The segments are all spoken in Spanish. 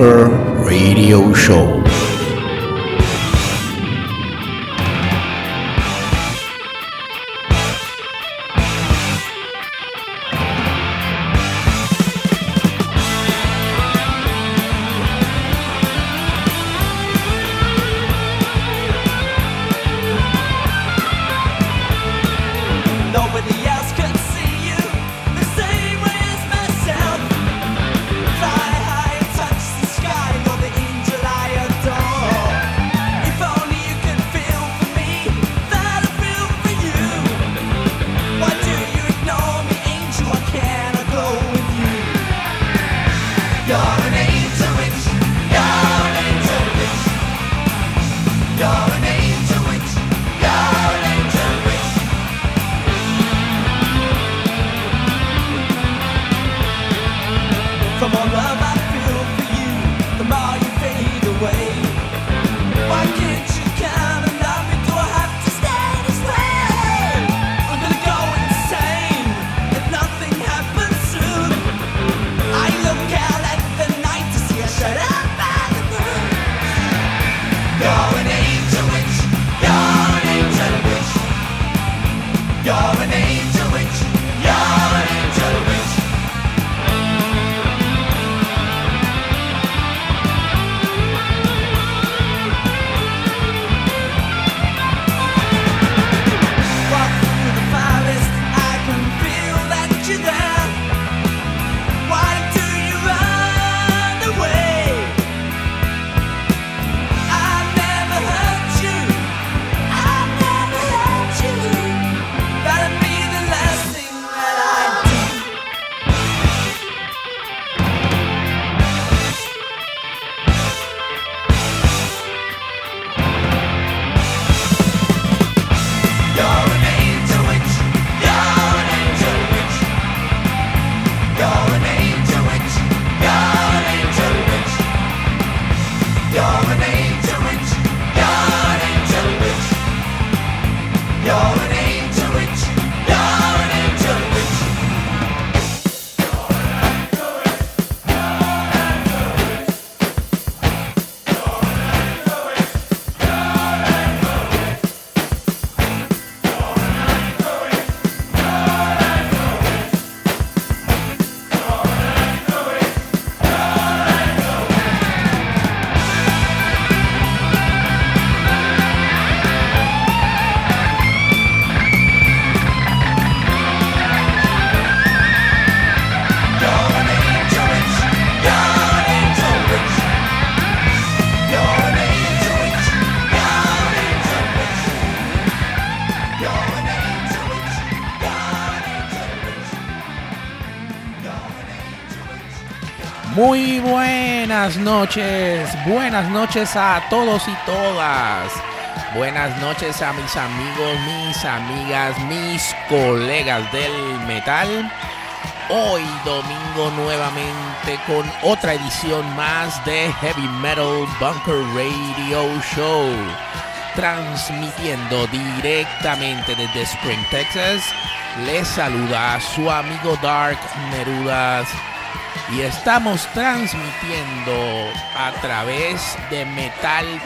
Radio Show. Muy buenas noches, buenas noches a todos y todas. Buenas noches a mis amigos, mis amigas, mis colegas del metal. Hoy domingo nuevamente con otra edición más de Heavy Metal Bunker Radio Show. Transmitiendo directamente desde Spring, Texas, les saluda su amigo Dark Nerudas y estamos transmitiendo a través de metalpr.com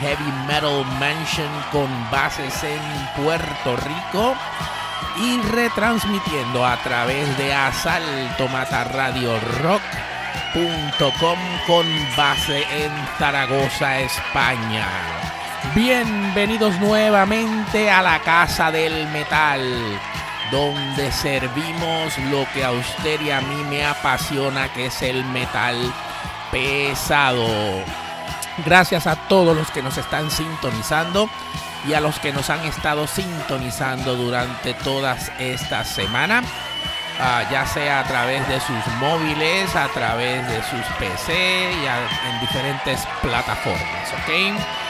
Heavy Metal Mansion con bases en Puerto Rico y retransmitiendo a través de Asalto Matarradio Rock.com con base en Zaragoza, España. Bienvenidos nuevamente a la Casa del Metal donde servimos lo que a usted y a mí me apasiona, que es el metal pesado. Gracias a todos los que nos están sintonizando y a los que nos han estado sintonizando durante todas estas semanas. Uh, ya sea a través de sus móviles, a través de sus PC y en diferentes plataformas, ¿ok?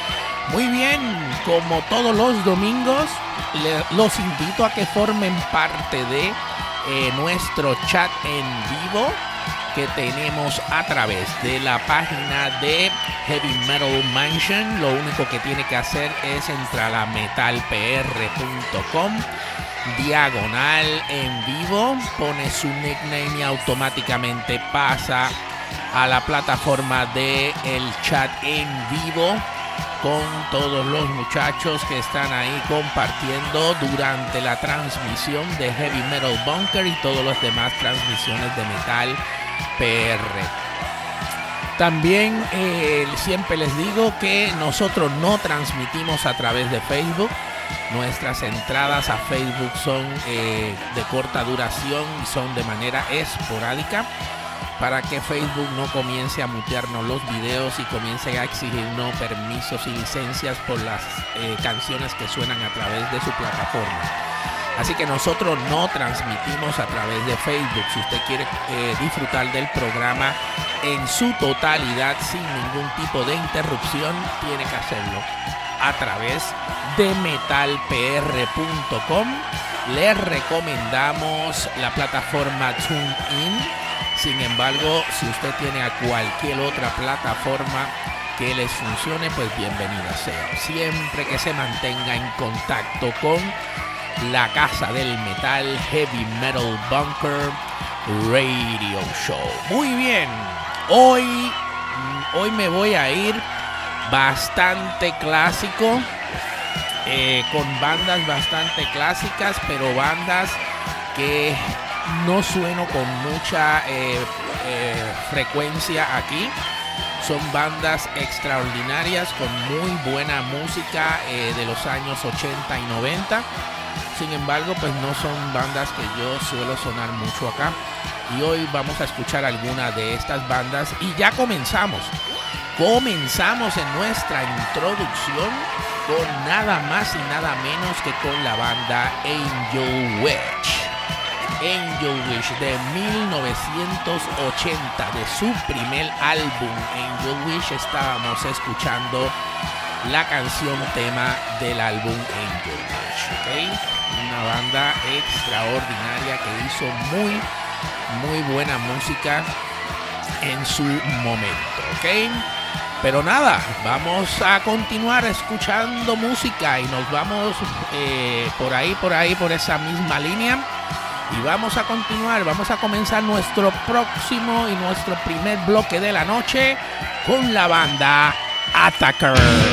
Muy bien, como todos los domingos, los invito a que formen parte de eh, nuestro chat en vivo que tenemos a través de la página de Heavy Metal Mansion. Lo único que tiene que hacer es entrar a metalpr.com diagonal en vivo, pone su nickname y automáticamente pasa a la plataforma de el chat en vivo con todos los muchachos que están ahí compartiendo durante la transmisión de Heavy Metal Bunker y todas las demás transmisiones de Metal PR. También eh, siempre les digo que nosotros no transmitimos a través de Facebook. Nuestras entradas a Facebook son eh, de corta duración y son de manera esporádica para que Facebook no comience a mutearnos los videos y comience a exigirnos permisos y licencias por las eh, canciones que suenan a través de su plataforma. Así que nosotros no transmitimos a través de Facebook. Si usted quiere eh, disfrutar del programa en su totalidad sin ningún tipo de interrupción, tiene que hacerlo a través de metalpr.com. Les recomendamos la plataforma TuneIn. Sin embargo, si usted tiene a cualquier otra plataforma que les funcione, pues bienvenida sea. Siempre que se mantenga en contacto con la casa del metal Heavy Metal Bunker Radio Show. Muy bien, hoy, mm, hoy me voy a ir bastante clásico, eh, con bandas bastante clásicas, pero bandas que no sueno con mucha eh, eh, frecuencia aquí. Son bandas extraordinarias con muy buena música eh, de los años 80 y 90. Sin embargo, pues no son bandas que yo suelo sonar mucho acá. Y hoy vamos a escuchar algunas de estas bandas y ya comenzamos. Comenzamos en nuestra introducción con nada más y nada menos que con la banda Angel Witch. Angel Wish de 1980 de su primer álbum Angel Wish estábamos escuchando la canción tema del álbum Angel Wish ¿ok? una banda extraordinaria que hizo muy muy buena música en su momento ¿ok? pero nada vamos a continuar escuchando música y nos vamos eh, por ahí por ahí por esa misma línea y vamos a continuar, vamos a comenzar nuestro próximo y nuestro primer bloque de la noche con la banda Attacker.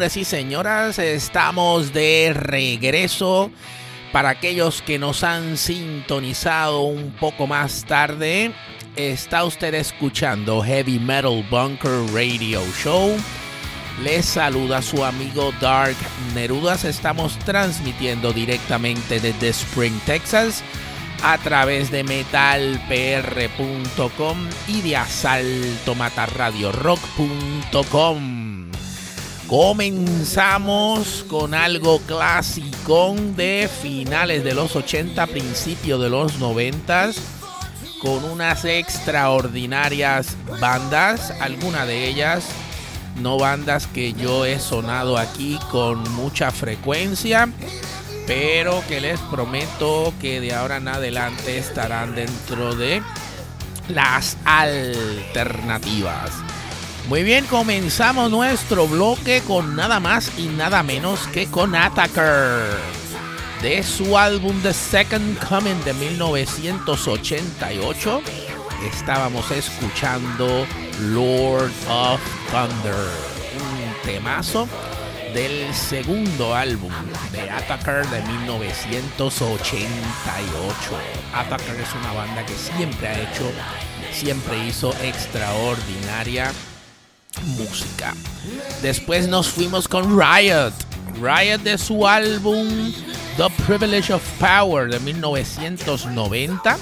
Señores y señoras, estamos de regreso. Para aquellos que nos han sintonizado un poco más tarde, está usted escuchando Heavy Metal Bunker Radio Show. Les saluda su amigo Dark Nerudas. Estamos transmitiendo directamente desde Spring, Texas, a través de metalpr.com y de asaltomatarradiorock.com. Comenzamos con algo clásico de finales de los 80, principios de los 90, con unas extraordinarias bandas, algunas de ellas no bandas que yo he sonado aquí con mucha frecuencia, pero que les prometo que de ahora en adelante estarán dentro de las alternativas. Muy bien, comenzamos nuestro bloque con nada más y nada menos que con Attacker. De su álbum The Second Coming de 1988, estábamos escuchando Lord of Thunder, un temazo del segundo álbum de Attacker de 1988. Attacker es una banda que siempre ha hecho, siempre hizo extraordinaria música. Después nos fuimos con Riot. Riot de su álbum The Privilege of Power de 1990.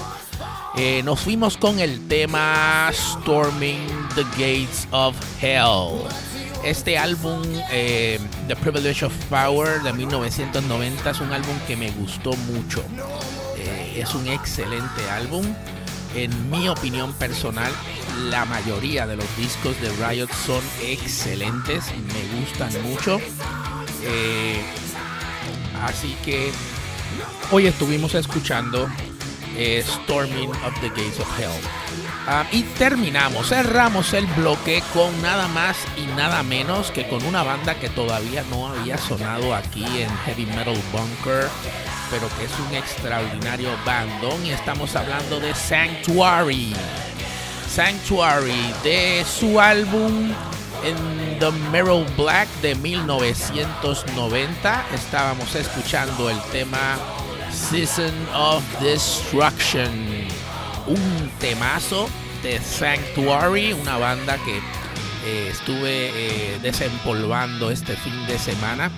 Eh, nos fuimos con el tema Storming the Gates of Hell. Este álbum, eh, The Privilege of Power de 1990, es un álbum que me gustó mucho. Eh, es un excelente álbum. En mi opinión personal, la mayoría de los discos de Riot son excelentes, me gustan mucho. Eh, así que hoy estuvimos escuchando eh, Storming of the Gates of Hell. Ah, y terminamos, cerramos el bloque con nada más y nada menos que con una banda que todavía no había sonado aquí en Heavy Metal Bunker, pero que es un extraordinario bandón. Y estamos hablando de Sanctuary. Sanctuary de su álbum en The Mirror Black de 1990 estábamos escuchando el tema Season of Destruction. Un temazo de Sanctuary una banda que eh, estuve eh, desempolvando este fin de semana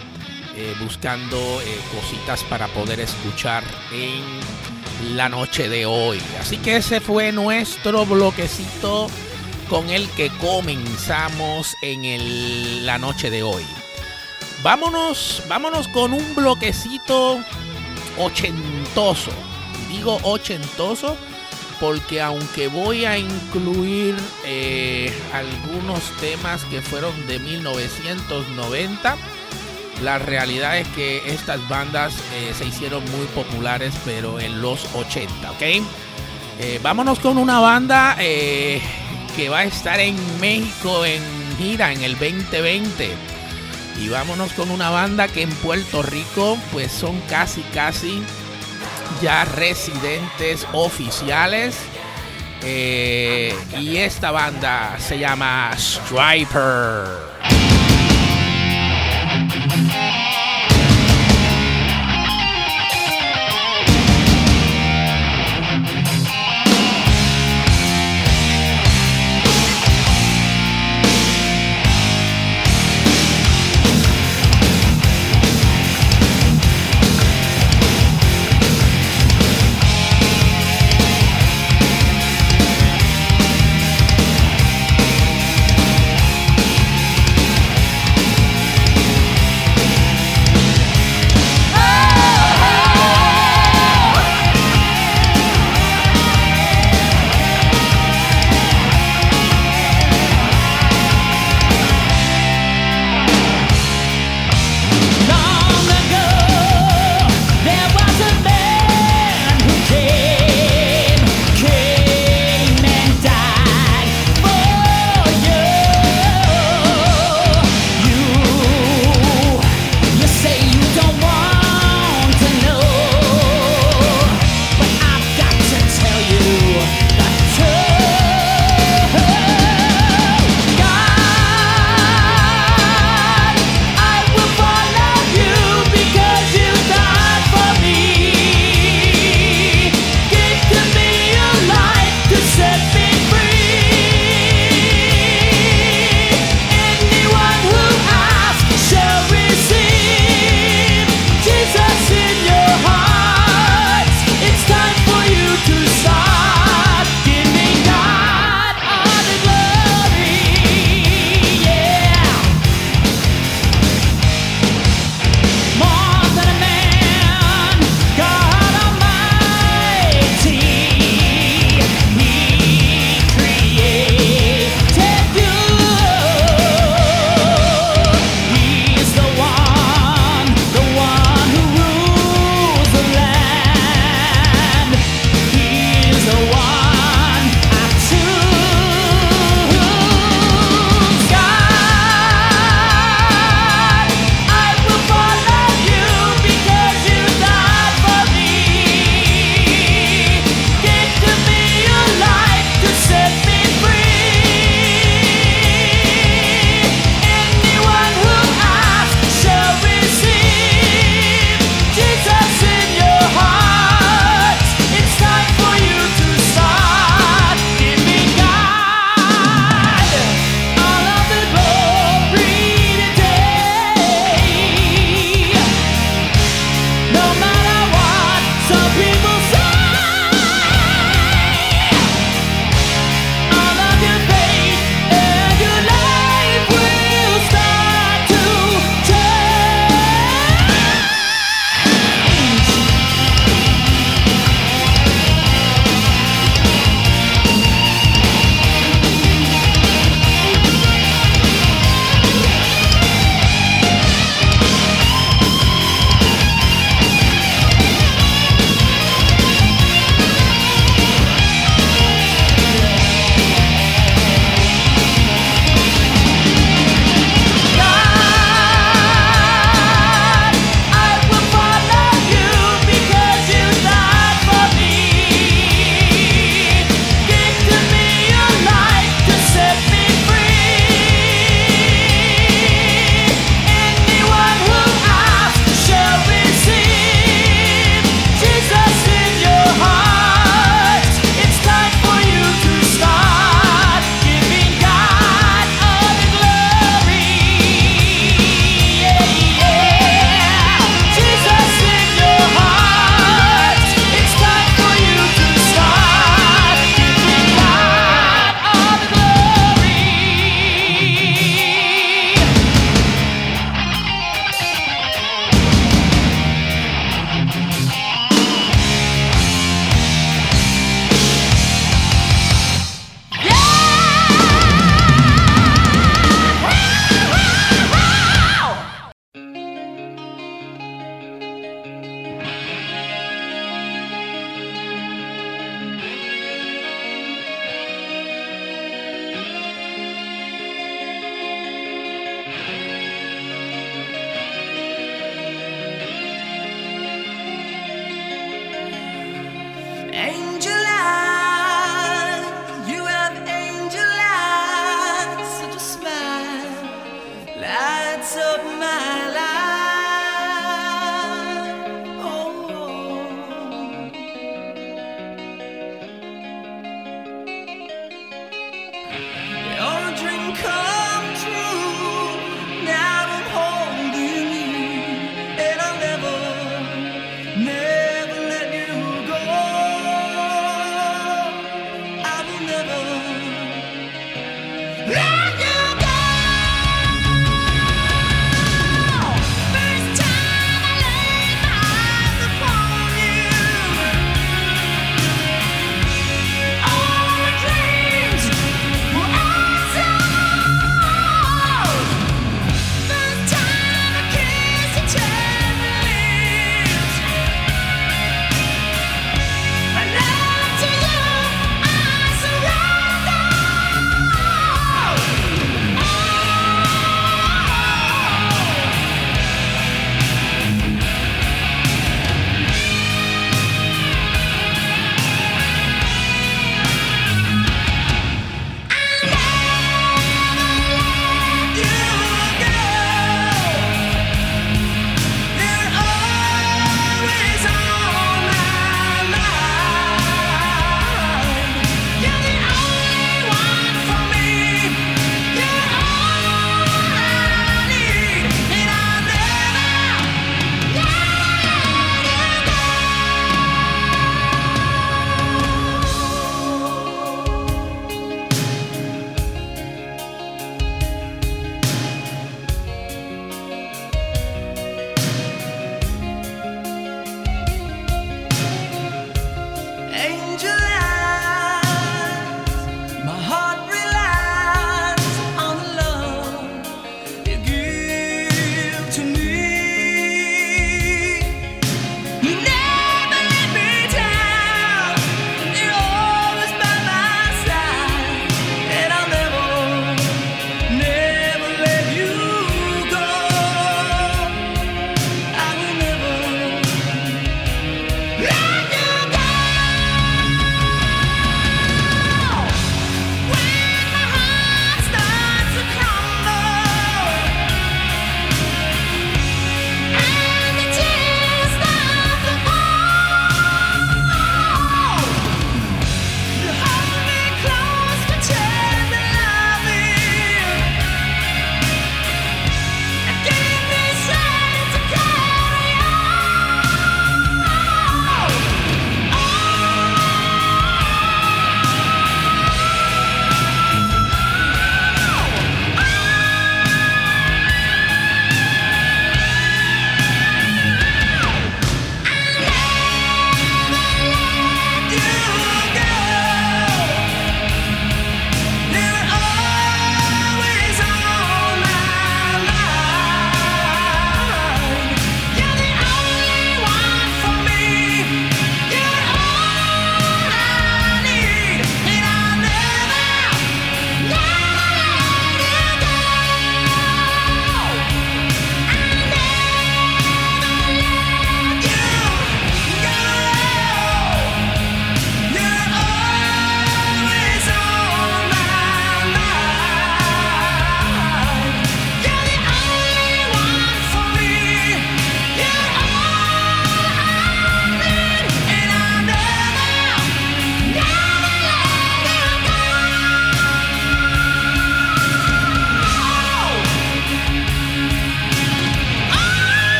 eh, buscando eh, cositas para poder escuchar en la noche de hoy. Así que ese fue nuestro bloquecito con el que comenzamos en la noche de hoy. Vámonos, vámonos con un bloquecito ochentoso. Digo ochentoso porque aunque voy a incluir eh, algunos temas que fueron de 1990, la realidad es que estas bandas eh, se hicieron muy populares, pero en los 80, ¿ok? Eh, vámonos con una banda eh, que va a estar en México en gira en el 2020. Y vámonos con una banda que en Puerto Rico pues son casi casi ya residentes oficiales. Y esta banda se llama Striper.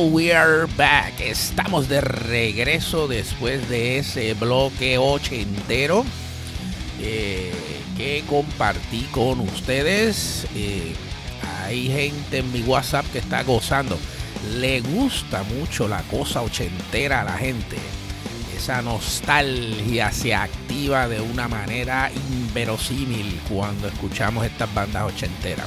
We are back. Estamos de regreso después de ese bloque ochentero eh, que compartí con ustedes. Eh, hay gente en mi WhatsApp que está gozando. Le gusta mucho la cosa ochentera a la gente. Esa nostalgia se activa de una manera inverosímil cuando escuchamos estas bandas ochenteras.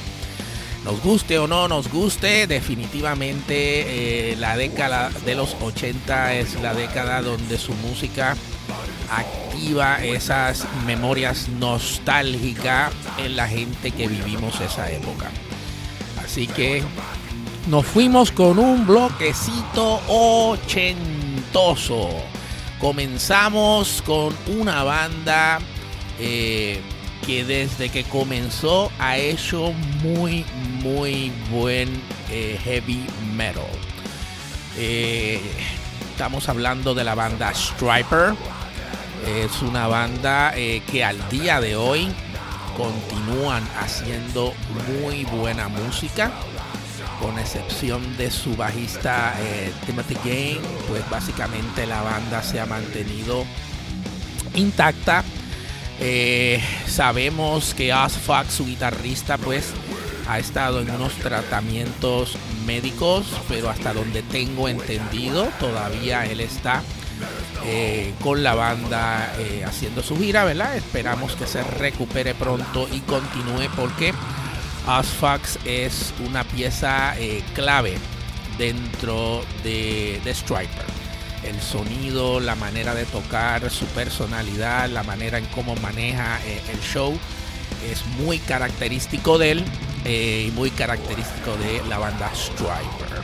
Nos guste o no nos guste, definitivamente eh, la década de los 80 es la década donde su música activa esas memorias nostálgicas en la gente que vivimos esa época. Así que nos fuimos con un bloquecito ochentoso. Comenzamos con una banda eh, que desde que comenzó ha hecho muy, muy buen eh, heavy metal. Eh, estamos hablando de la banda Striper. Es una banda eh, que al día de hoy continúan haciendo muy buena música. Con excepción de su bajista Timothy Game, pues básicamente la banda se ha mantenido intacta. Eh, sabemos que Fox, su guitarrista, pues ha estado en unos tratamientos médicos, pero hasta donde tengo entendido, todavía él está eh, con la banda eh, haciendo su gira, ¿verdad? Esperamos que se recupere pronto y continúe porque Fox es una pieza clave dentro de, de Striper el sonido, la manera de tocar, su personalidad, la manera en cómo maneja eh, el show es muy característico de él eh, y muy característico de la banda Striper.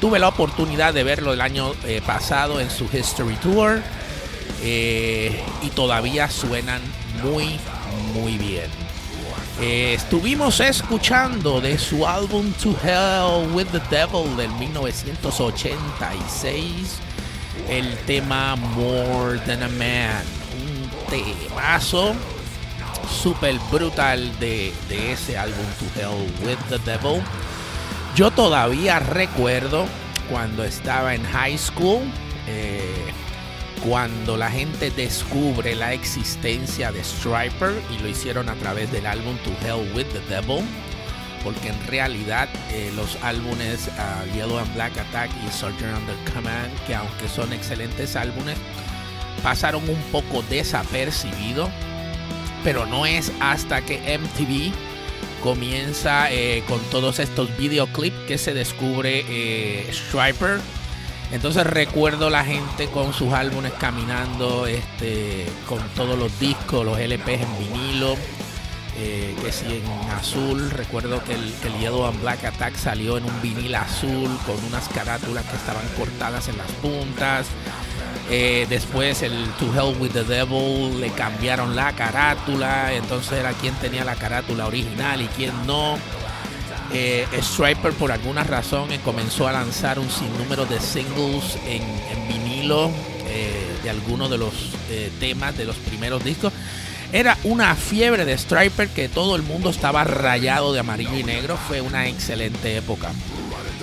Tuve la oportunidad de verlo el año eh, pasado en su History Tour y todavía suenan muy, muy bien. Estuvimos escuchando de su álbum To Hell with the Devil del 1986 el tema More Than a Man, un temazo super brutal de, de ese álbum To Hell with the Devil. Yo todavía recuerdo cuando estaba en high school, eh, cuando la gente descubre la existencia de Striper y lo hicieron a través del álbum To Hell with the Devil, porque en realidad eh, los álbumes uh, Yellow and Black Attack y Soldier Under Command, que aunque son excelentes álbumes, pasaron un poco desapercibidos, pero no es hasta que MTV comienza eh, con todos estos videoclips que se descubre eh, Striper. Entonces recuerdo la gente con sus álbumes caminando, este, con todos los discos, los LPs en vinilo, eh, que si en azul. Recuerdo que el, el Yellow and Black Attack salió en un vinil azul con unas carátulas que estaban cortadas en las puntas. Eh, después el To Hell with the Devil le cambiaron la carátula, entonces era quien tenía la carátula original y quien no. Eh, Striper por alguna razón comenzó a lanzar un sinnúmero de singles en, vinilo de algunos de los temas de los primeros discos. Era una fiebre de Striper que todo el mundo estaba rayado de amarillo y negro. Fue una excelente época.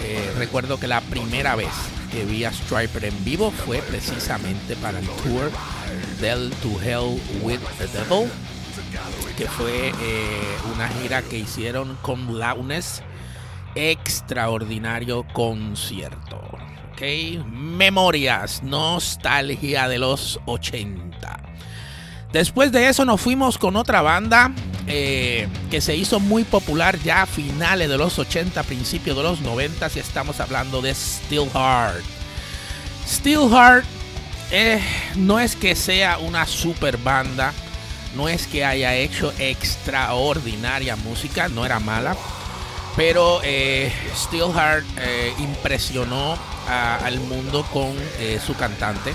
Eh, recuerdo que la primera vez que vi a Striper en vivo fue precisamente para el tour del To Hell with the Devil, que fue eh, una gira que hicieron con Launes, extraordinario concierto. ¿ok? Memorias, nostalgia de los 80. Después de eso nos fuimos con otra banda eh, que se hizo muy popular ya a finales de los 80, principios de los 90 y estamos hablando de Steelheart. Steelheart eh, no es que sea una super banda, no es que haya hecho extraordinaria música, no era mala, pero eh, Steelheart eh, impresionó al mundo con eh, su cantante.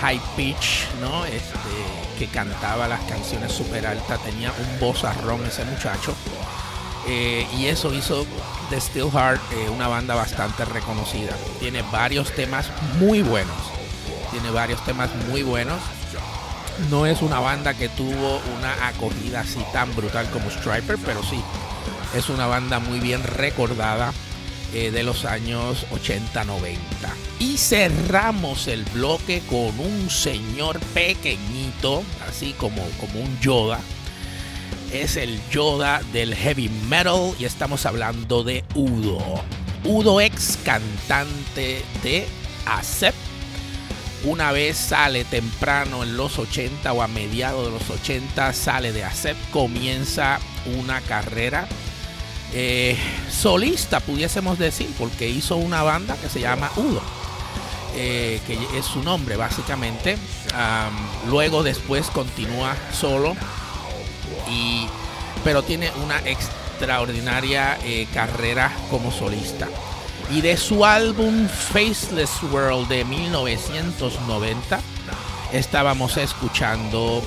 High pitch, ¿no? Este, que cantaba las canciones super altas, tenía un vozarrón ese muchacho. Eh, y eso hizo de Steelheart eh, una banda bastante reconocida. Tiene varios temas muy buenos. Tiene varios temas muy buenos. No es una banda que tuvo una acogida así tan brutal como Striper, pero sí, es una banda muy bien recordada eh, de los años 80-90. Y cerramos el bloque con un señor pequeñito, así como, como un Yoda. Es el Yoda del heavy metal y estamos hablando de Udo. Udo ex cantante de Acept una vez sale temprano en los 80 o a mediados de los 80, sale de ACEP, comienza una carrera eh, solista, pudiésemos decir, porque hizo una banda que se llama Udo, eh, que es su nombre básicamente. Luego después continúa solo, y, pero tiene una extraordinaria eh, carrera como solista y de su álbum Faceless World de 1990 estábamos escuchando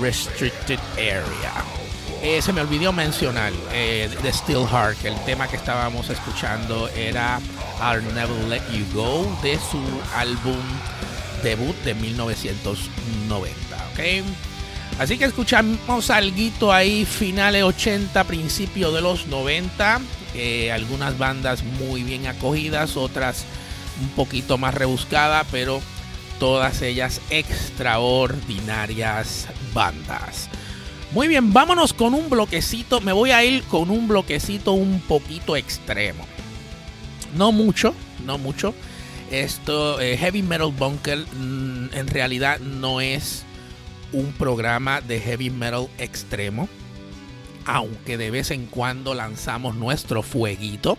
Restricted Area. Eh, se me olvidó mencionar eh, de Still Heart, el tema que estábamos escuchando era I'll Never Let You Go de su álbum debut de 1990. ¿okay? Así que escuchamos algo ahí, finales 80, principio de los 90. Eh, algunas bandas muy bien acogidas, otras un poquito más rebuscadas, pero todas ellas extraordinarias bandas. Muy bien, vámonos con un bloquecito. Me voy a ir con un bloquecito un poquito extremo. No mucho, no mucho. Esto, eh, Heavy Metal Bunker, mm, en realidad no es un programa de heavy metal extremo aunque de vez en cuando lanzamos nuestro fueguito.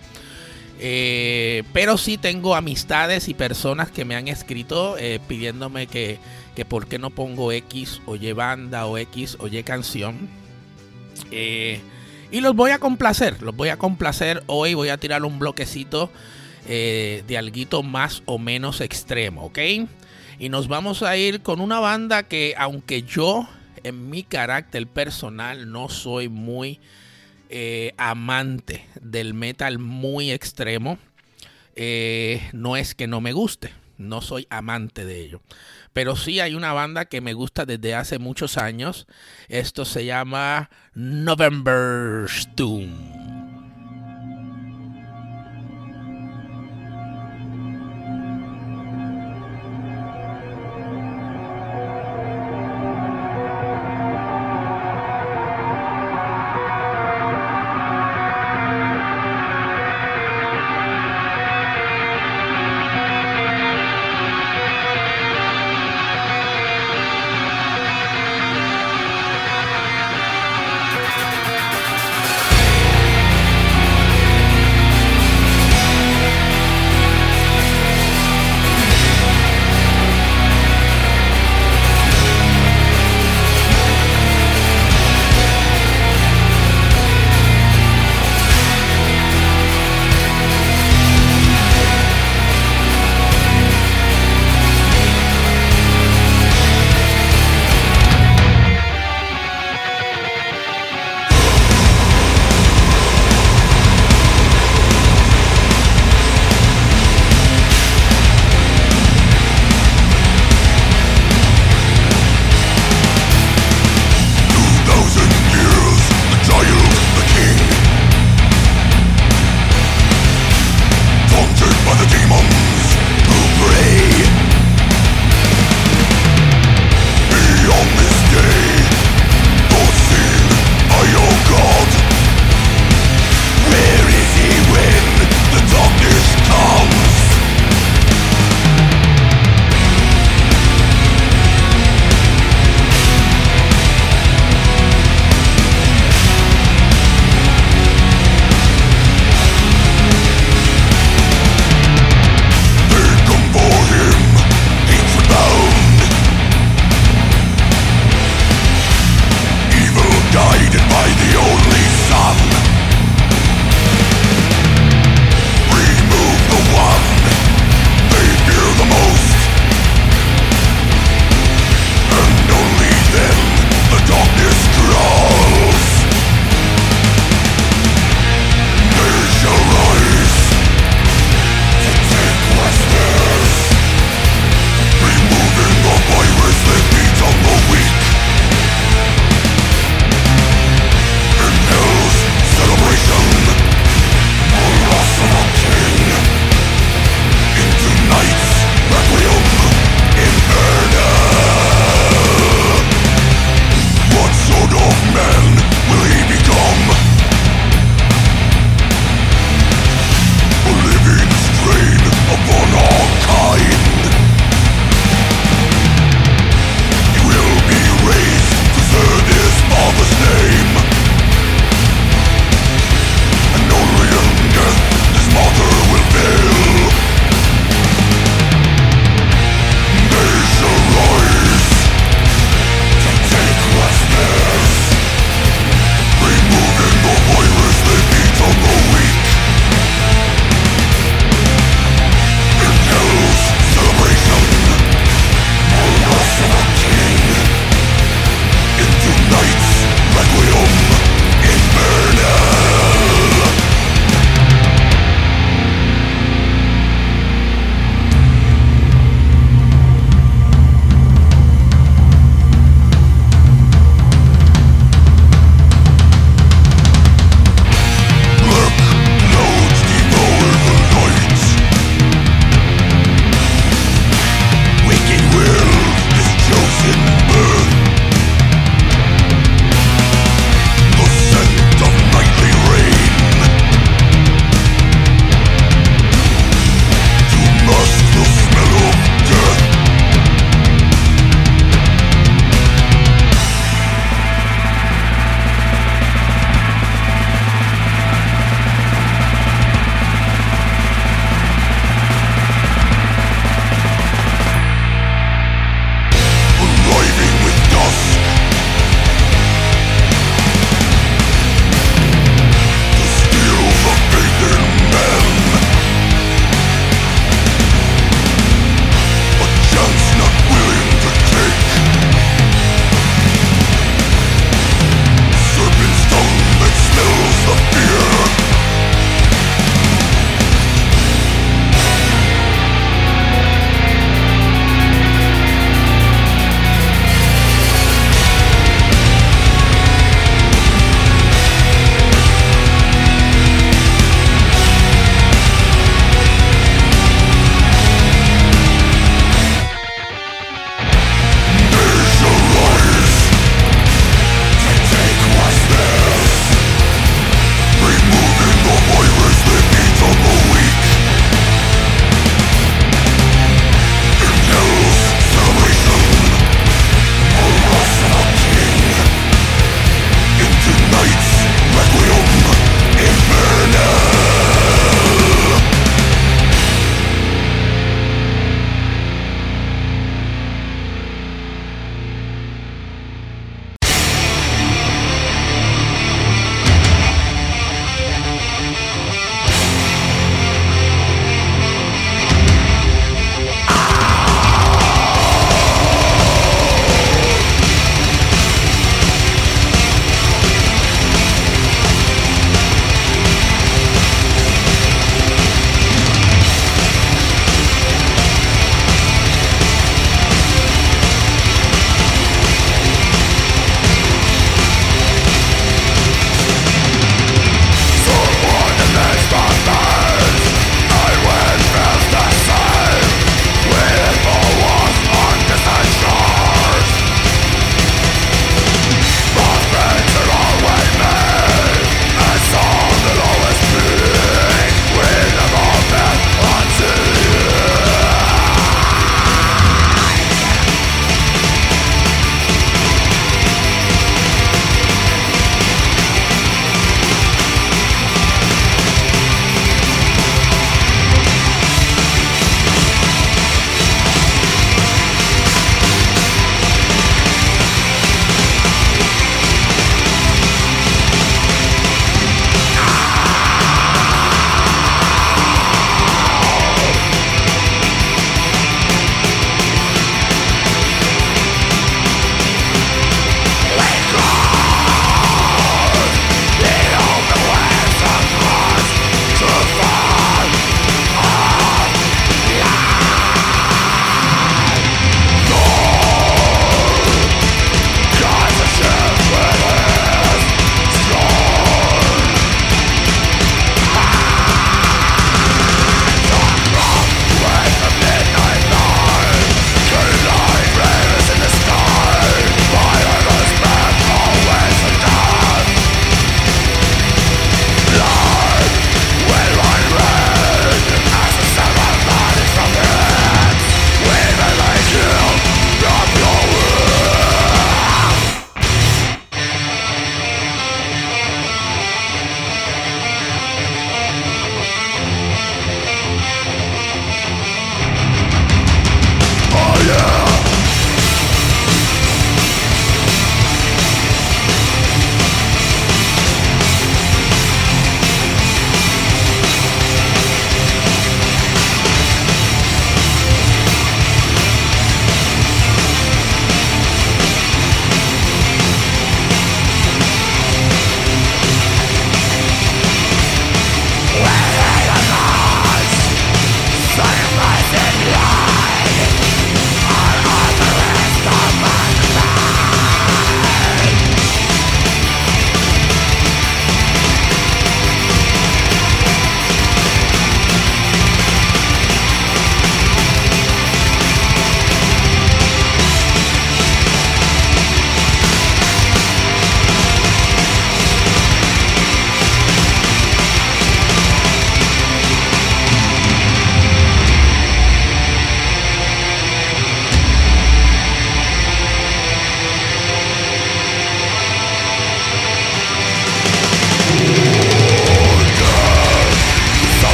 Eh, pero sí tengo amistades y personas que me han escrito eh, pidiéndome que, que por qué no pongo X o Y banda o X o Y canción. Eh, y los voy a complacer, los voy a complacer. Hoy voy a tirar un bloquecito de alguito más o menos extremo, ¿ok? Y nos vamos a ir con una banda que aunque yo en mi carácter personal no soy muy eh, amante del metal muy extremo. Eh, no es que no me guste, no soy amante de ello. Pero sí hay una banda que me gusta desde hace muchos años. Esto se llama November Doom.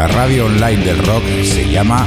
La radio online del rock se llama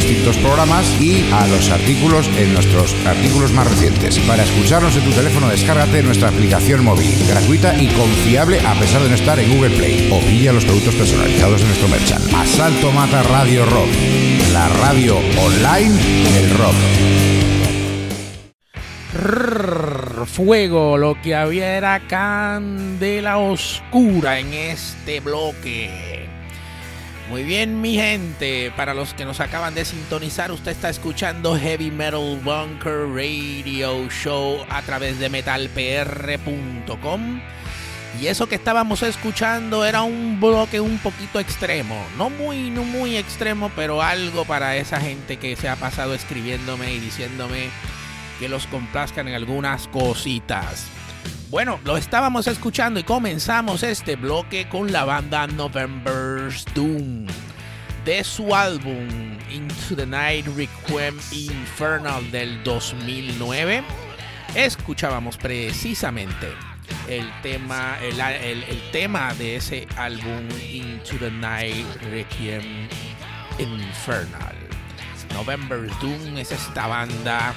distintos programas y a los artículos en nuestros artículos más recientes. Para escucharnos en tu teléfono, descárgate nuestra aplicación móvil, gratuita y confiable a pesar de no estar en Google Play. O pilla los productos personalizados de nuestro merchant. Asalto Mata Radio Rock, la radio online del rock. Fuego, lo que había era candela oscura en este bloque. Muy bien, mi gente, para los que nos acaban de sintonizar, usted está escuchando Heavy Metal Bunker Radio Show a través de metalpr.com. Y eso que estábamos escuchando era un bloque un poquito extremo. No muy, no muy extremo, pero algo para esa gente que se ha pasado escribiéndome y diciéndome que los complazcan en algunas cositas. Bueno, lo estábamos escuchando y comenzamos este bloque con la banda November's Doom. De su álbum Into the Night Requiem Infernal del 2009, escuchábamos precisamente el tema, el, el- tema de ese álbum Into the Night Requiem Infernal. November's Doom es esta banda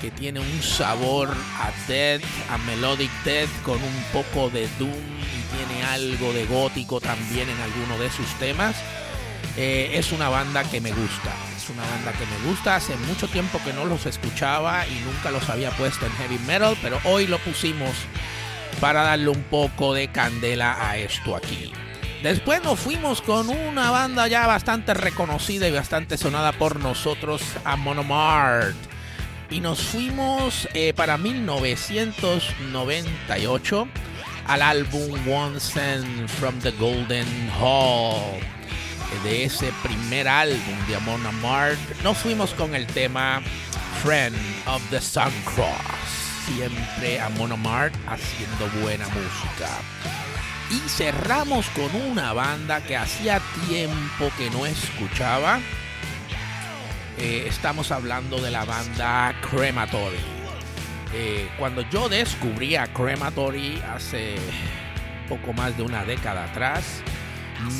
que tiene un sabor a death, a melodic death con un poco de doom y tiene algo de gótico también en alguno de sus temas. Eh, es una banda que me gusta, es una banda que me gusta. Hace mucho tiempo que no los escuchaba y nunca los había puesto en heavy metal, pero hoy lo pusimos para darle un poco de candela a esto aquí. Después nos fuimos con una banda ya bastante reconocida y bastante sonada por nosotros, a Monomart. Y nos fuimos eh, para 1998 al álbum One Cent from the Golden Hall. De ese primer álbum de Amon Amarth, nos fuimos con el tema Friend of the Sun Cross. Siempre Amon Amarth haciendo buena música. Y cerramos con una banda que hacía tiempo que no escuchaba. Eh, estamos hablando de la banda Crematory. Eh, cuando yo descubrí a Crematory hace poco más de una década atrás,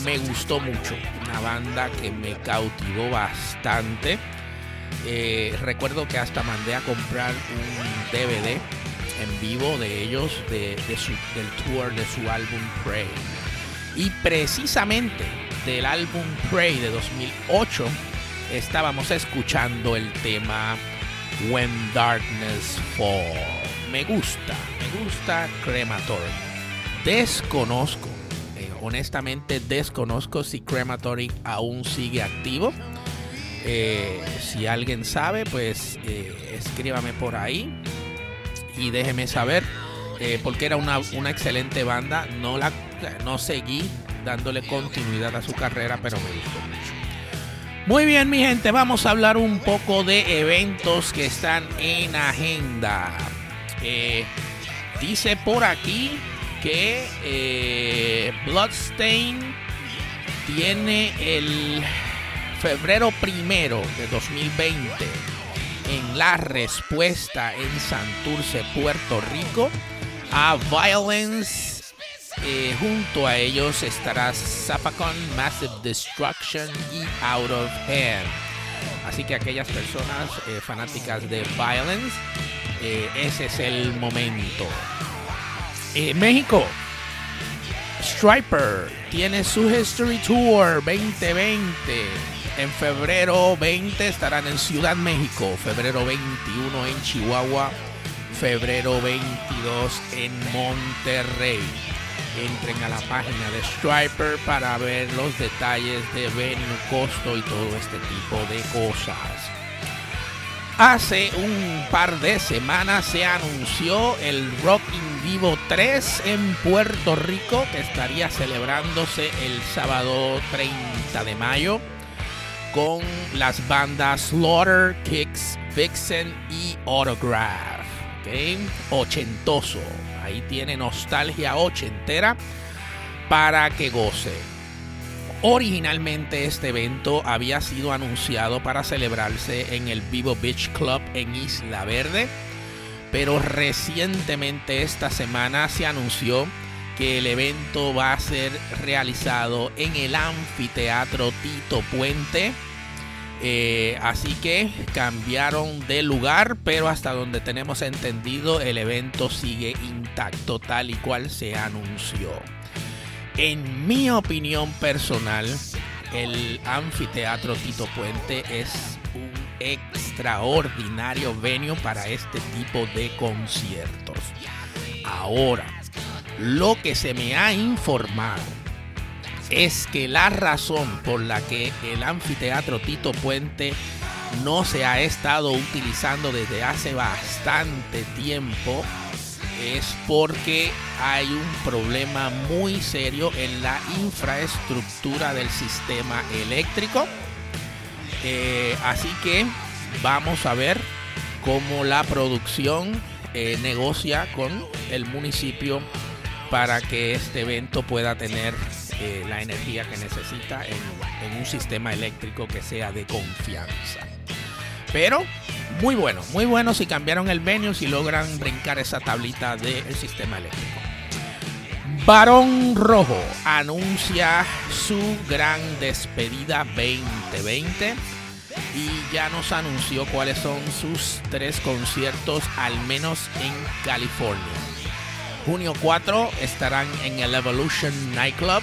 me gustó mucho. Una banda que me cautivó bastante. Eh, recuerdo que hasta mandé a comprar un DVD en vivo de ellos, de, su- del tour de su álbum Prey. Y precisamente del álbum Prey de 2008 estábamos escuchando el tema When Darkness Fall. Me gusta, me gusta Crematory. Desconozco, eh, honestamente desconozco si Crematory aún sigue activo. Eh, si alguien sabe, pues eh, escríbame por ahí y déjeme saber. porque era una, una excelente banda. No, la, no seguí dándole continuidad a su carrera, pero me gustó mucho. Muy bien, mi gente, vamos a hablar un poco de eventos que están en agenda. Eh, dice por aquí que eh, Bloodstain tiene el febrero primero de 2020 en la respuesta en Santurce, Puerto Rico, a Violence. Eh, junto a ellos estará Zapacon, Massive Destruction y Out of Hand. Así que aquellas personas eh, fanáticas de Violence, eh, ese es el momento. México, Striper tiene su History Tour 2020. En febrero 20 estarán en Ciudad México, febrero 21 en Chihuahua, febrero 22 en Monterrey. Entren a la página de Striper para ver los detalles de venue, costo y todo este tipo de cosas. Hace un par de semanas se anunció el Rock in Vivo 3 en Puerto Rico, que estaría celebrándose el sábado 30 de mayo con las bandas Slaughter, Kicks, Vixen y Autograph. Ochentoso. Ahí tiene nostalgia ochentera para que goce. Originalmente este evento había sido anunciado para celebrarse en el Vivo Beach Club en Isla Verde, pero recientemente esta semana se anunció que el evento va a ser realizado en el anfiteatro Tito Puente. Eh, así que cambiaron de lugar, pero hasta donde tenemos entendido el evento sigue intacto tal y cual se anunció. En mi opinión personal, el anfiteatro Tito Puente es un extraordinario venue para este tipo de conciertos. Ahora, lo que se me ha informado es que la razón por la que el anfiteatro Tito Puente no se ha estado utilizando desde hace bastante tiempo es porque hay un problema muy serio en la infraestructura del sistema eléctrico. Eh, así que vamos a ver cómo la producción eh, negocia con el municipio para que este evento pueda tener eh, la energía que necesita en, un sistema eléctrico que sea de confianza. Pero muy bueno, muy bueno si cambiaron el venue, si logran brincar esa tablita del sistema eléctrico. Barón Rojo anuncia su gran despedida 2020 y ya nos anunció cuáles son sus tres conciertos, al menos en California. Junio 4 estarán en el Evolution Nightclub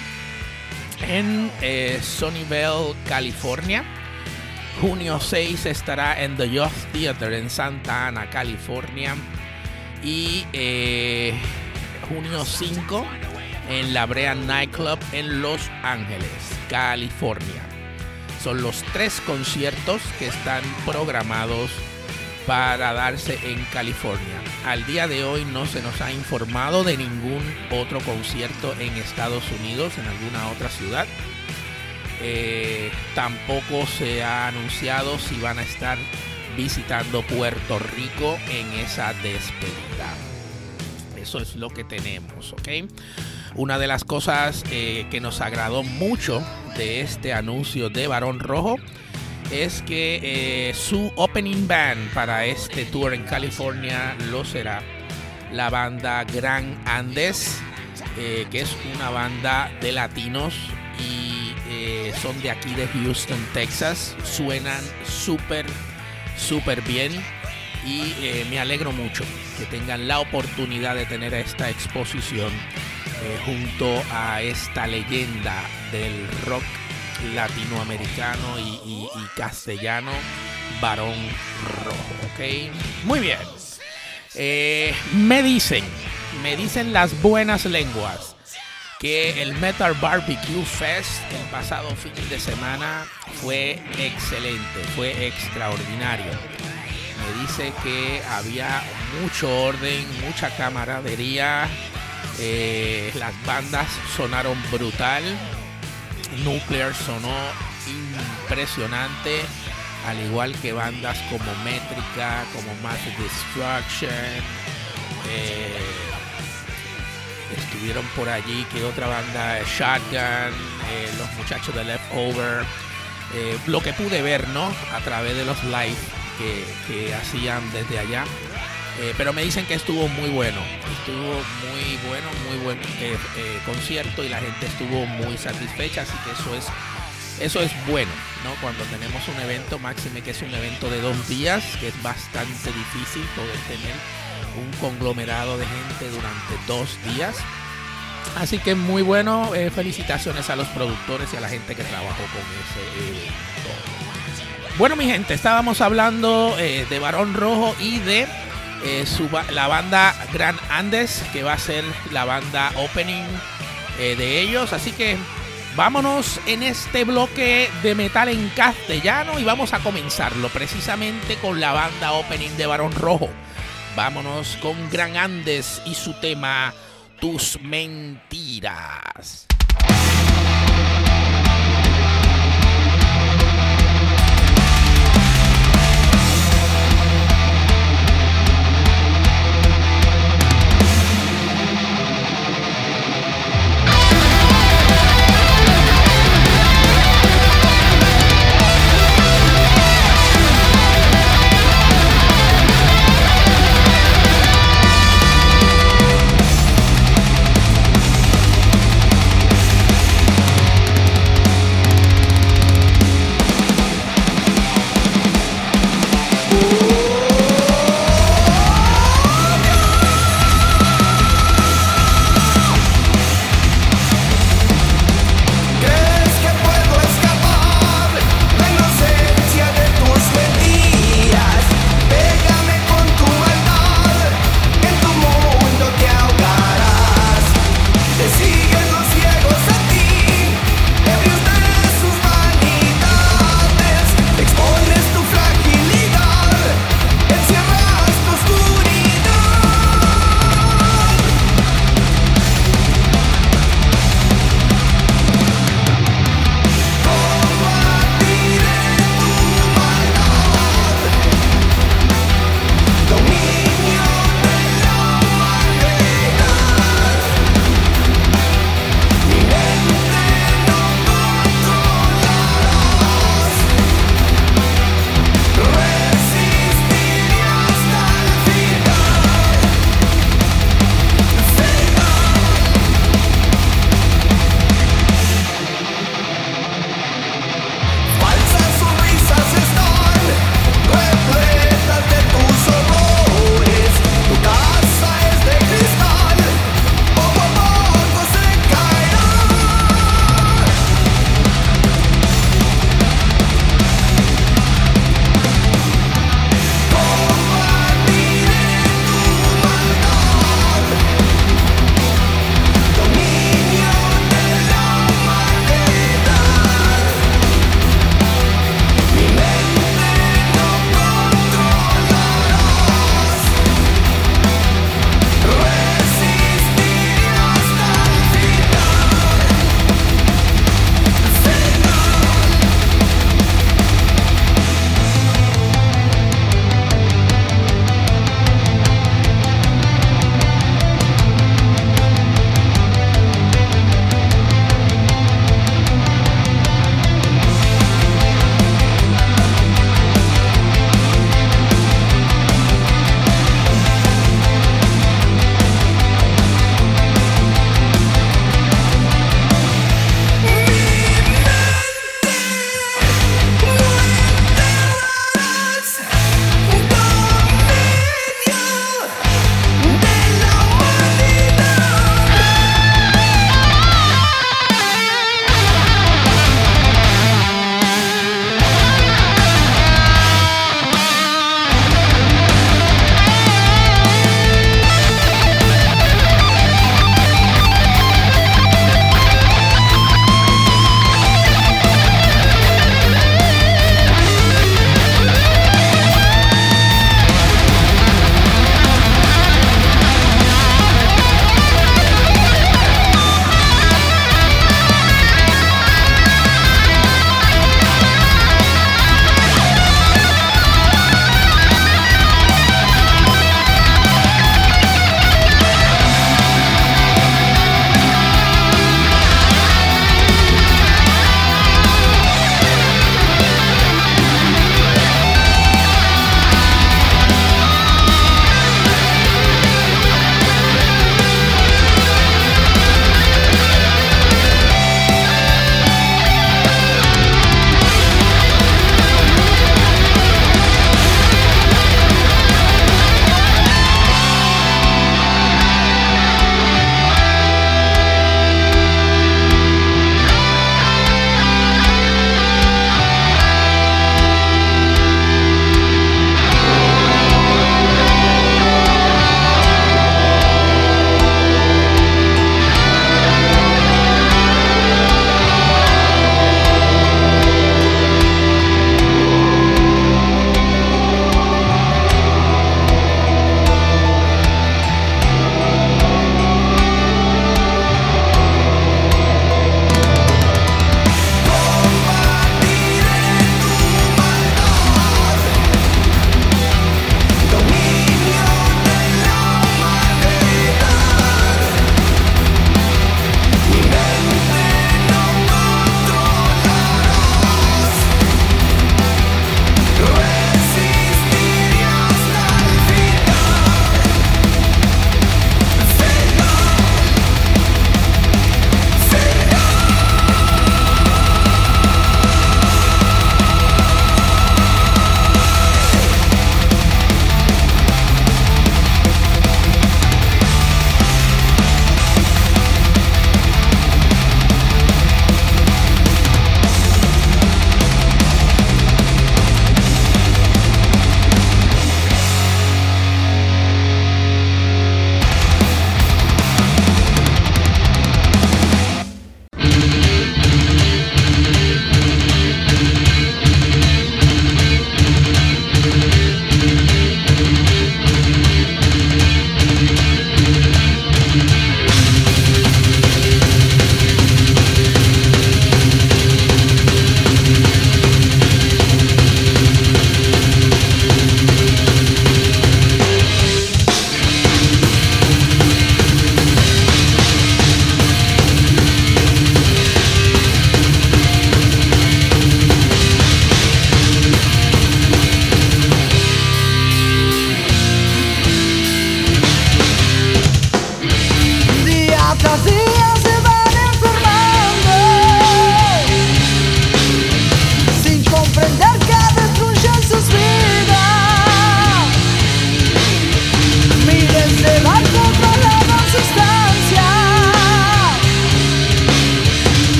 en eh, Sunnyvale, California. Junio 6 estará en The Youth Theater en Santa Ana, California. Y eh, junio 5 en la Brea Nightclub en Los Ángeles, California. Son los tres conciertos que están programados para darse en California. Al día de hoy no se nos ha informado de ningún otro concierto en Estados Unidos, en alguna otra ciudad. Eh, tampoco se ha anunciado si van a estar visitando Puerto Rico en esa despedida. Eso es lo que tenemos, ¿ok? Una de las cosas eh, que nos agradó mucho de este anuncio de Barón Rojo es que eh, su opening band para este tour en California lo será la banda Gran Andes, eh, que es una banda de latinos y eh, son de aquí de Houston, Texas. Suenan súper, súper bien y me alegro mucho que tengan la oportunidad de tener esta exposición junto a esta leyenda del rock latinoamericano y, y- castellano, Barón Rojo. ¿ok? Muy bien. Eh, me dicen, me dicen las buenas lenguas que el Metal Barbecue Fest el pasado fin de semana fue excelente, fue extraordinario. Me dice que había mucho orden, mucha camaradería, eh, las bandas sonaron brutal, Nuclear sonó impresionante, al igual que bandas como Métrica, como Massive Destruction. eh, estuvieron por allí, que otra banda, eh, Shotgun, eh, los muchachos de Leftover. lo que pude ver, ¿no? A través de los live que hacían desde allá. Eh, pero me dicen que estuvo muy bueno. Estuvo muy bueno, muy buen eh, eh, concierto y la gente estuvo muy satisfecha. Así que eso es, eso es bueno, ¿no? Cuando tenemos un evento, máxime que es un evento de dos días, que es bastante difícil poder tener un conglomerado de gente durante dos días. Así que muy bueno, felicitaciones a los productores y a la gente que trabajó con ese evento. Bueno, mi gente, estábamos hablando de Barón Rojo y de eh, su la banda Gran Andes, que va a ser la banda opening eh, de ellos. Así que vámonos en este bloque de metal en castellano y vamos a comenzarlo precisamente con la banda opening de Barón Rojo. Vámonos con Gran Andes y su tema Tus mentiras.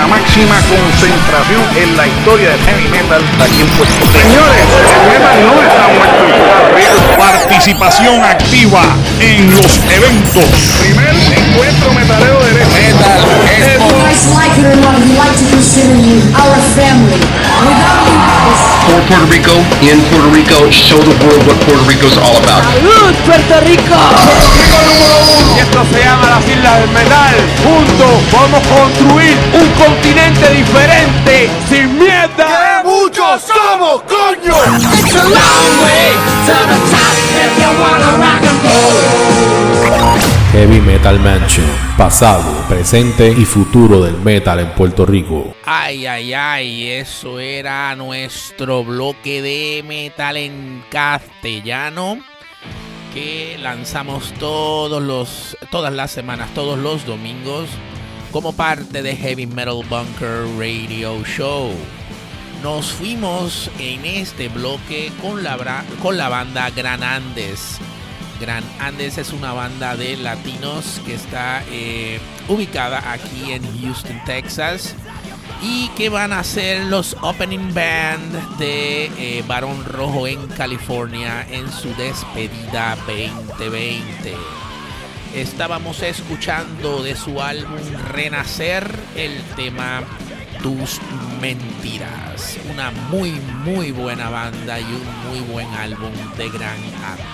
La máxima concentración en la historia del heavy metal aquí en Puerto Rico. Señores, el metal no está muerto. Participación activa en los eventos. Primer encuentro metalero de Metal guys like it or not, we like to consider you our family. Without you guys, for Puerto Rico, in Puerto Rico, show the world what Puerto Rico is all about. ¡Salud, Puerto Rico! Y esto se llama las Islas del Metal. Juntos podemos construir un continente diferente sin mierda. ¡Muchos somos, coño! It's a long way to the top if you wanna rock and roll. Heavy Metal Mansion, pasado, presente y futuro del metal en Puerto Rico. Ay, ay, ay, eso era nuestro bloque de metal en castellano que lanzamos todos los, todas las semanas, todos los domingos, como parte de Heavy Metal Bunker Radio Show. Nos fuimos en este bloque con la, con la banda Gran Andes. Gran Andes es una banda de latinos que está eh, ubicada aquí en Houston, Texas. Y que van a ser los opening band de eh, Barón Rojo en California en su despedida 2020. Estábamos escuchando de su álbum Renacer el tema Tus Mentiras. Una muy, muy buena banda y un muy buen álbum de Gran Andes.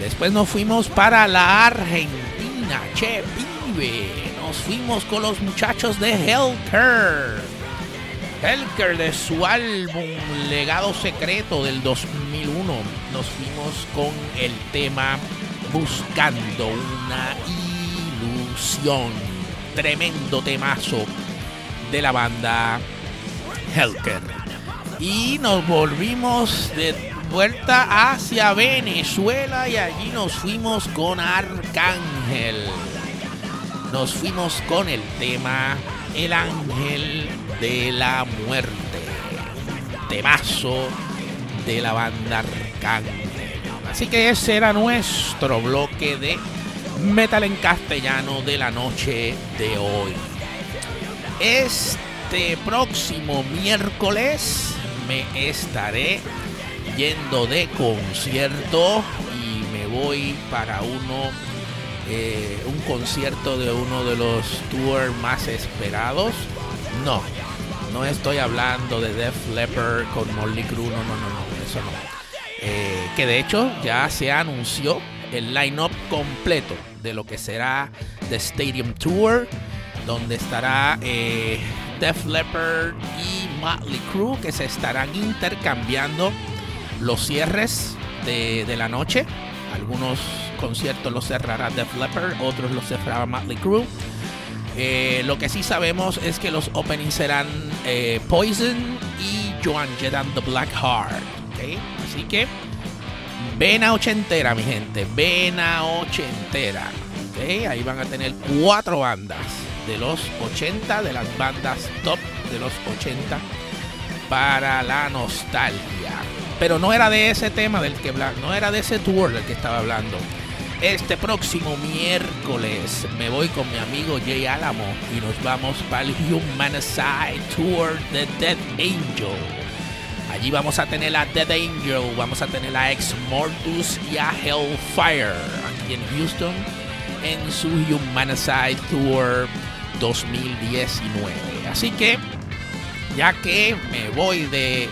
Después nos fuimos para la Argentina, che pibe. Nos fuimos con los muchachos de Hellker. Hellker de su álbum Legado Secreto del 2001. Nos fuimos con el tema Buscando una ilusión. Tremendo temazo de la banda Hellker. Y nos volvimos de vuelta hacia Venezuela y allí nos fuimos con Arcángel. Nos fuimos con el tema El Ángel de la Muerte. Temazo de la banda Arcángel. Así que ese era nuestro bloque de metal en castellano de la noche de hoy. Este próximo miércoles me estaré yendo de concierto y me voy para uno, eh, un concierto de uno de los tours más esperados. No, no estoy hablando de Def Leppard con Molly Crew, no, no, no, no, eso no. Eh, que de hecho ya se anunció el line-up completo de lo que será The Stadium Tour, donde estará eh, Def Leppard y Motley Crue, que se estarán intercambiando los cierres de, la noche. Algunos conciertos los cerrará Def Leppard, otros los cerrará Motley Crue. Eh, lo que sí sabemos es que los openings serán Poison y Joan Jett and the Black Heart. Así que vena ochentera, mi gente. Vena ochentera. Ahí van a tener cuatro bandas de los 80, de las bandas top de los 80 para la nostalgia. Pero no era de ese tema del que no era de ese tour del que estaba hablando. Este próximo miércoles me voy con mi amigo Jay Álamo y nos vamos para el Humanicide Tour de Dead Angel. Allí vamos a tener a Dead Angel, vamos a tener a Ex Mortus y a Hellfire aquí en Houston en su Humanicide Tour 2019. Así que ya que me voy de,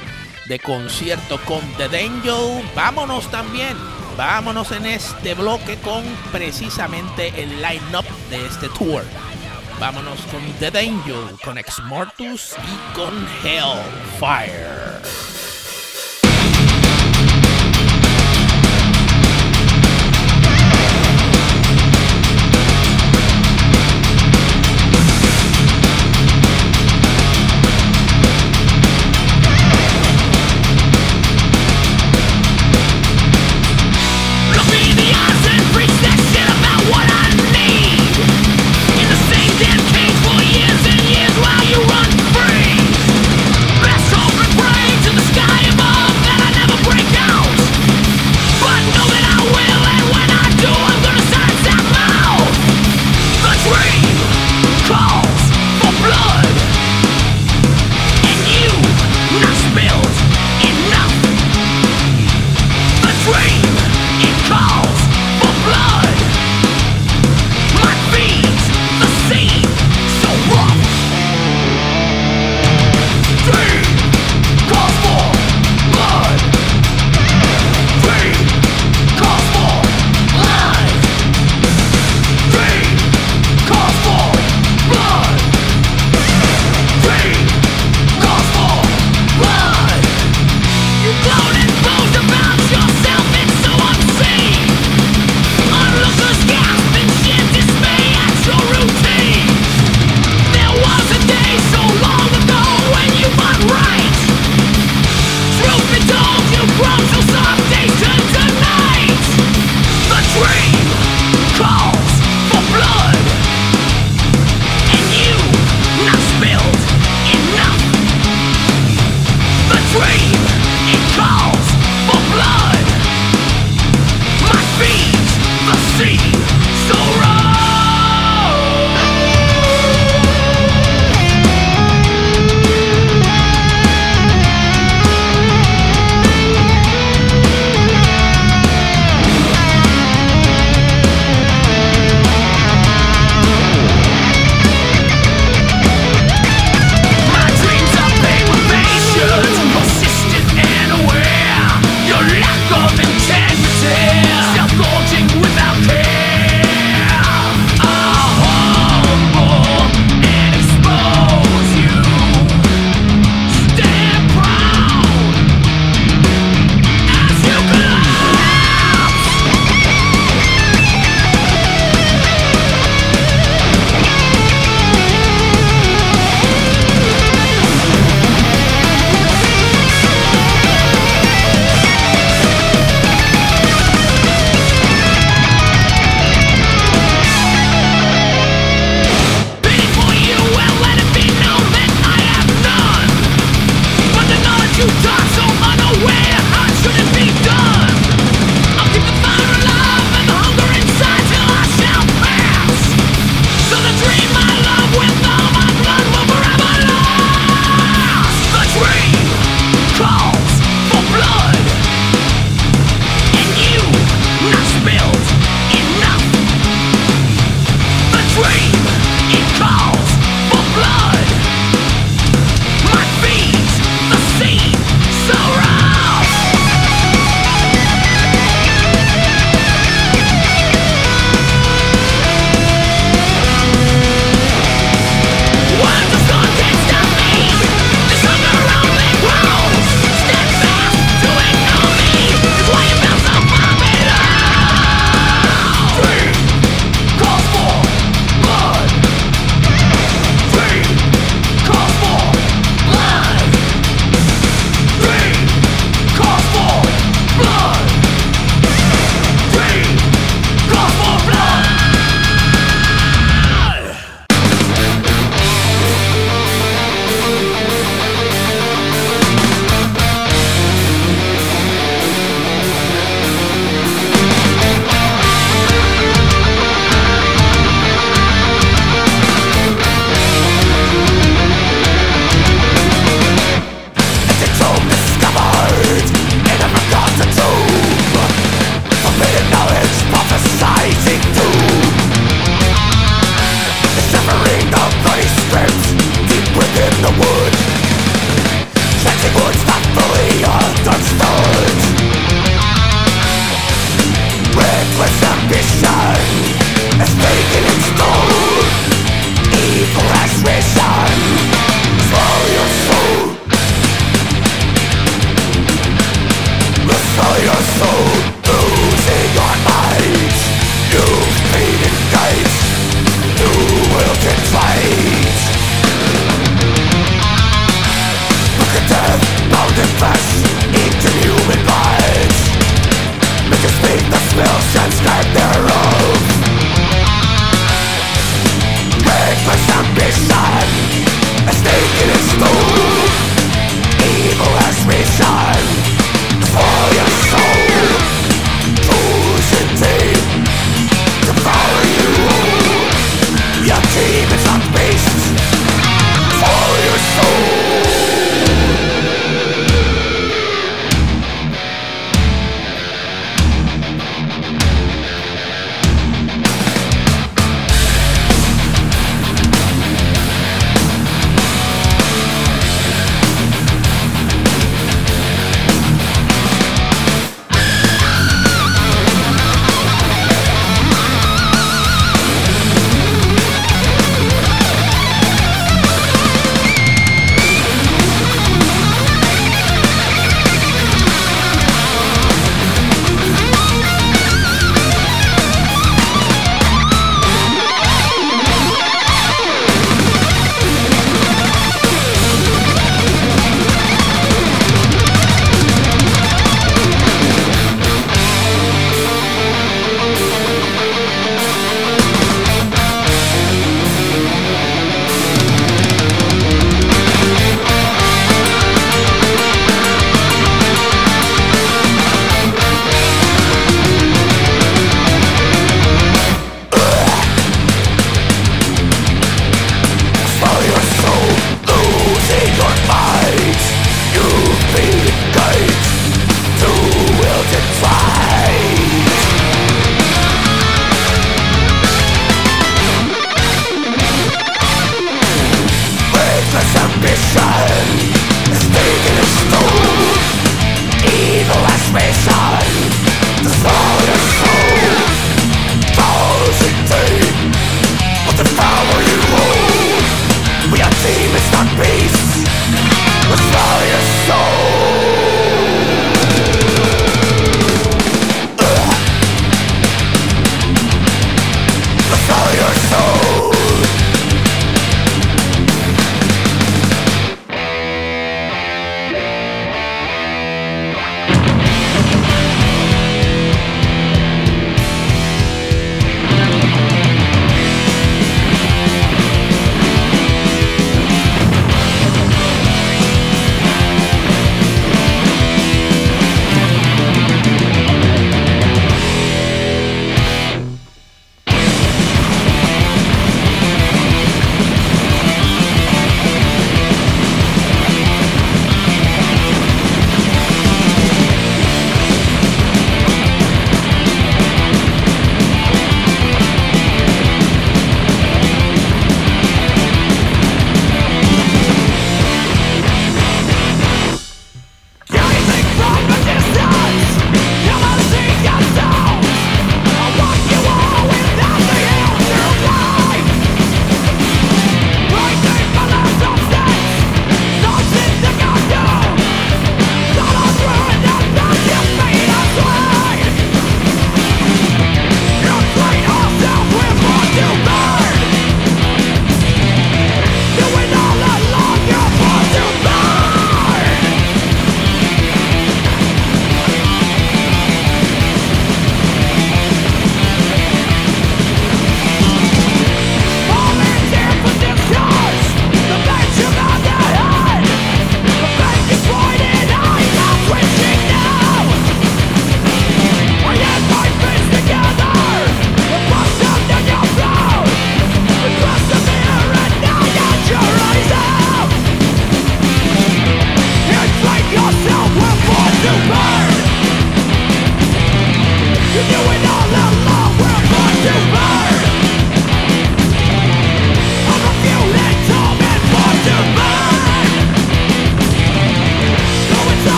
de concierto con The Angel, vámonos también. Vámonos en este bloque con precisamente el line-up de este tour. Vámonos con The Angel, con Ex Mortus y con Hellfire.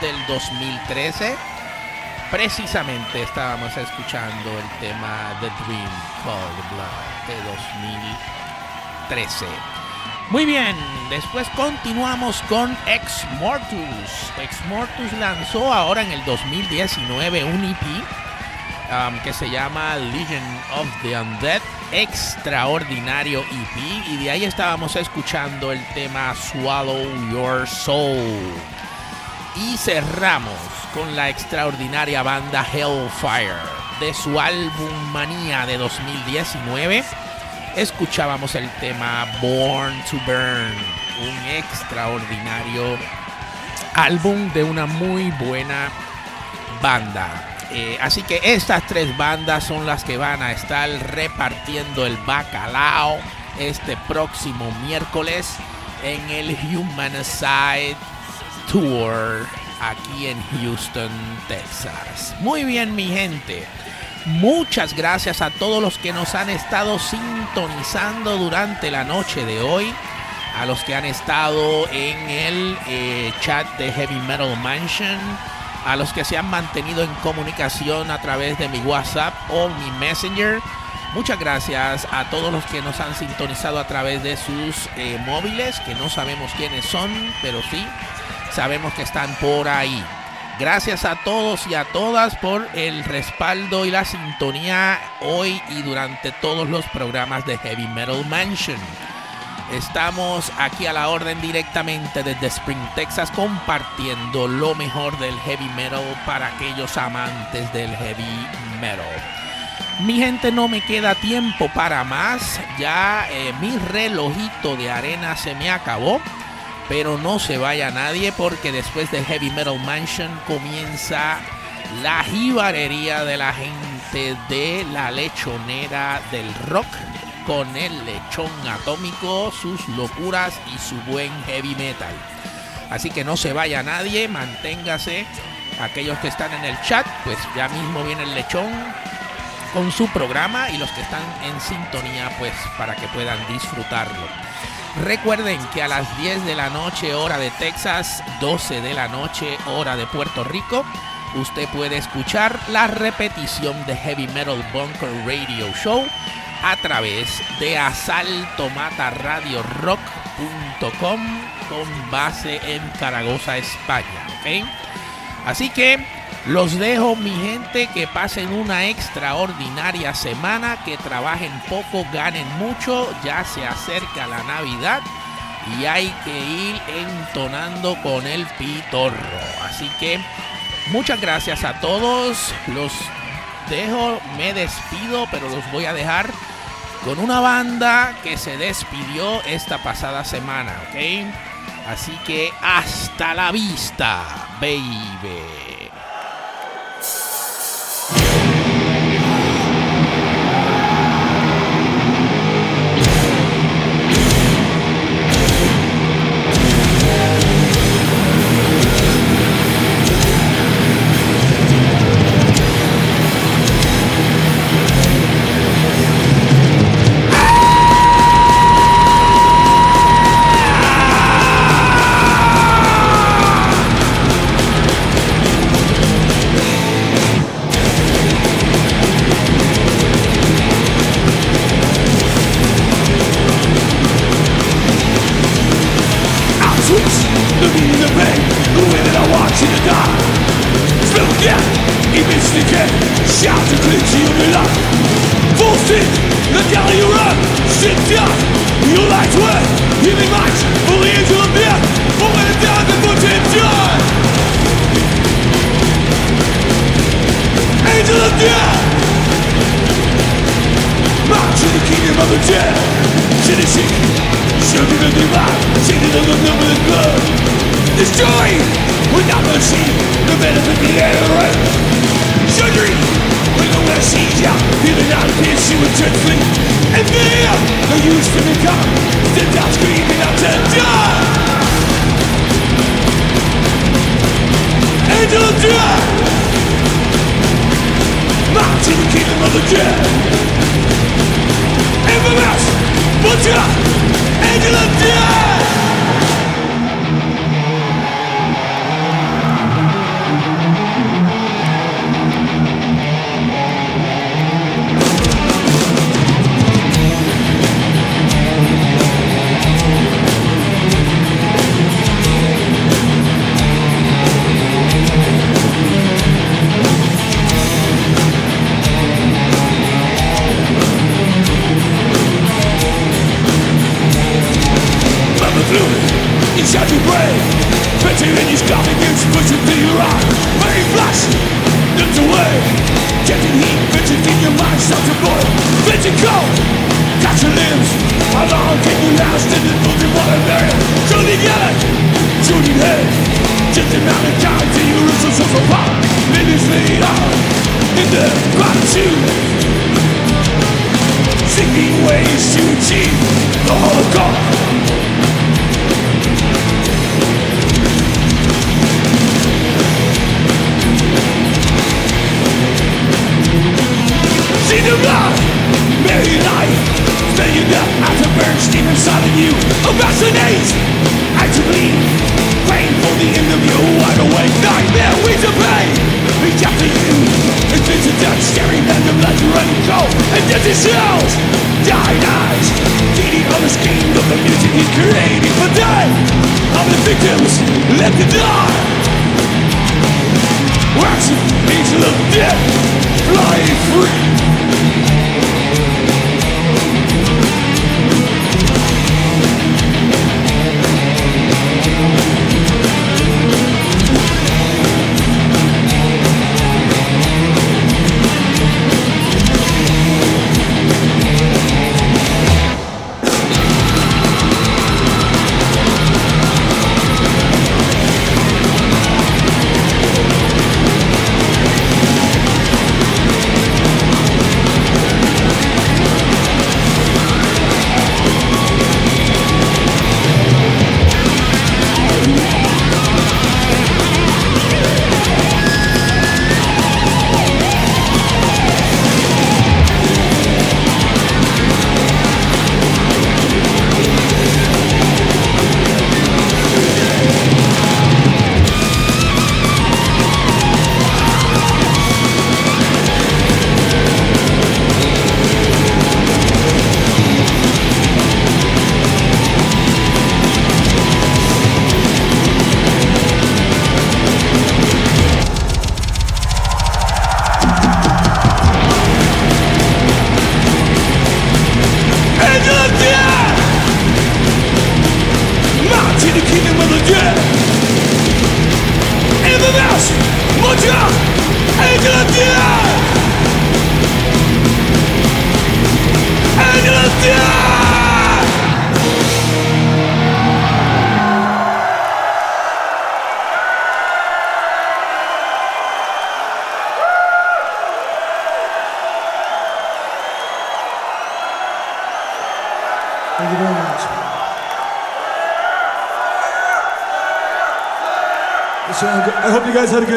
Del 2013. Precisamente estábamos escuchando el tema The Dream Call to Blood de 2013. Muy bien, después continuamos con Ex Mortus. Ex Mortus lanzó ahora en el 2019 un EP um, que se llama Legion of the Undead, extraordinario EP, y de ahí estábamos escuchando el tema Swallow Your Soul. Y cerramos con la extraordinaria banda Hellfire de su álbum Manía de 2019 escuchábamos el tema Born to Burn, un extraordinario álbum de una muy buena banda. Eh, así que estas tres bandas son las que van a estar repartiendo el bacalao este próximo miércoles en el Human Side Tour aquí en Houston, Texas. Muy bien, mi gente. Muchas gracias a todos los que nos han estado sintonizando durante la noche de hoy. A los que han estado en el eh, chat de Heavy Metal Mansion. A los que se han mantenido en comunicación a través de mi WhatsApp o mi Messenger. Muchas gracias a todos los que nos han sintonizado a través de sus eh, móviles, que no sabemos quiénes son, pero sí sabemos que están por ahí. Gracias a todos y a todas por el respaldo y la sintonía hoy y durante todos los programas de Heavy Metal Mansion. Estamos aquí a la orden directamente desde Spring, Texas, compartiendo lo mejor del heavy metal para aquellos amantes del heavy metal. Mi gente, no me queda tiempo para más. Ya eh, mi relojito de arena se me acabó. Pero no se vaya nadie porque después de Heavy Metal Mansion comienza la jibarería de la gente de la lechonera del rock con el lechón atómico, sus locuras y su buen heavy metal. Así que no se vaya nadie, manténgase. Aquellos que están en el chat, pues ya mismo viene el lechón con su programa y los que están en sintonía, pues para que puedan disfrutarlo. Recuerden que a las 10 de la noche hora de Texas, 12 de la noche hora de Puerto Rico, usted puede escuchar la repetición de Heavy Metal Bunker Radio Show a través de asaltomataradiorock.com con base en Zaragoza, España. ¿ok? Así que los dejo, mi gente, que pasen una extraordinaria semana, que trabajen poco, ganen mucho, ya se acerca la Navidad y hay que ir entonando con el pitorro. Así que muchas gracias a todos, los dejo, me despido, pero los voy a dejar con una banda que se despidió esta pasada semana, ¿ok? Así que hasta la vista, baby.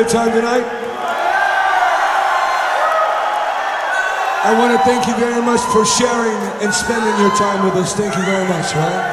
time tonight. I want to thank you very much for sharing and spending your time with us. Thank you very much, right?